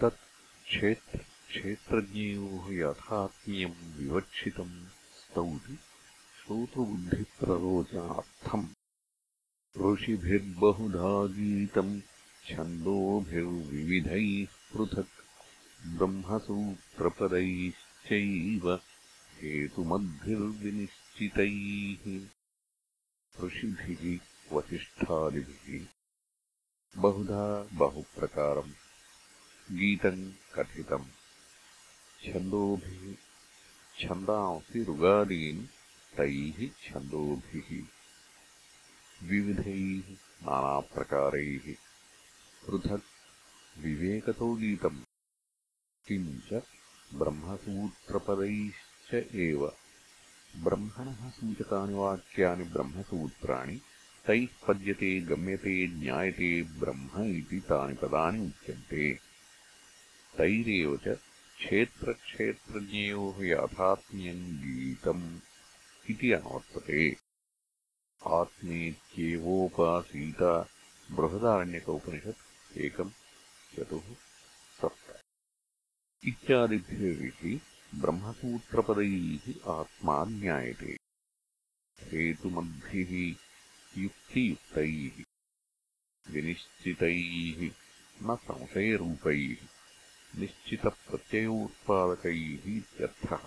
तत् क्षेत्रक्षेत्रज्ञयोः यथात्म्यम् विवक्षितम् स्तौति श्रोतृबुद्धिप्ररोचनार्थम्। ऋषिभिर्बहुधा गीतम् छन्दोभिर्विविधैः पृथक् ब्रह्मसूत्रपदैश्चैव हेतुमद्भिर्विनिश्चितैः। ऋषिभिः वसिष्ठादिभिः बहुधा बहुप्रकारम् गीतम् कथितम् छन्दोभिः छन्दांसि ऋगादीन् तैः छन्दोभिः। विविधैः नानाप्रकारैः। पृथक् विवेकतो गीतम्। किञ्च ब्रह्मसूत्रपदैश्च एव। ब्रह्मणः सूचकानि वाक्यानि ब्रह्मसूत्राणि तैः पद्यते गम्यते ज्ञायते ब्रह्म इति तानि पदानि उच्यन्ते तैरेव च क्षेत्रक्षेत्रज्ञयोः याथात्म्यम् गीतम् इति अनुवर्तते आत्मेत्येवोपासीत बृहदारण्यक उपनिषत् एकम् चतुः सप्त। इत्यादिभिः ब्रह्मसूत्रपदैः आत्मा ज्ञायते हेतुमद्भिः युक्तियुक्तैः। विनिश्चितैः न संशयरूपैः। निश्चितप्रत्ययोत्पादकैः इत्यर्थः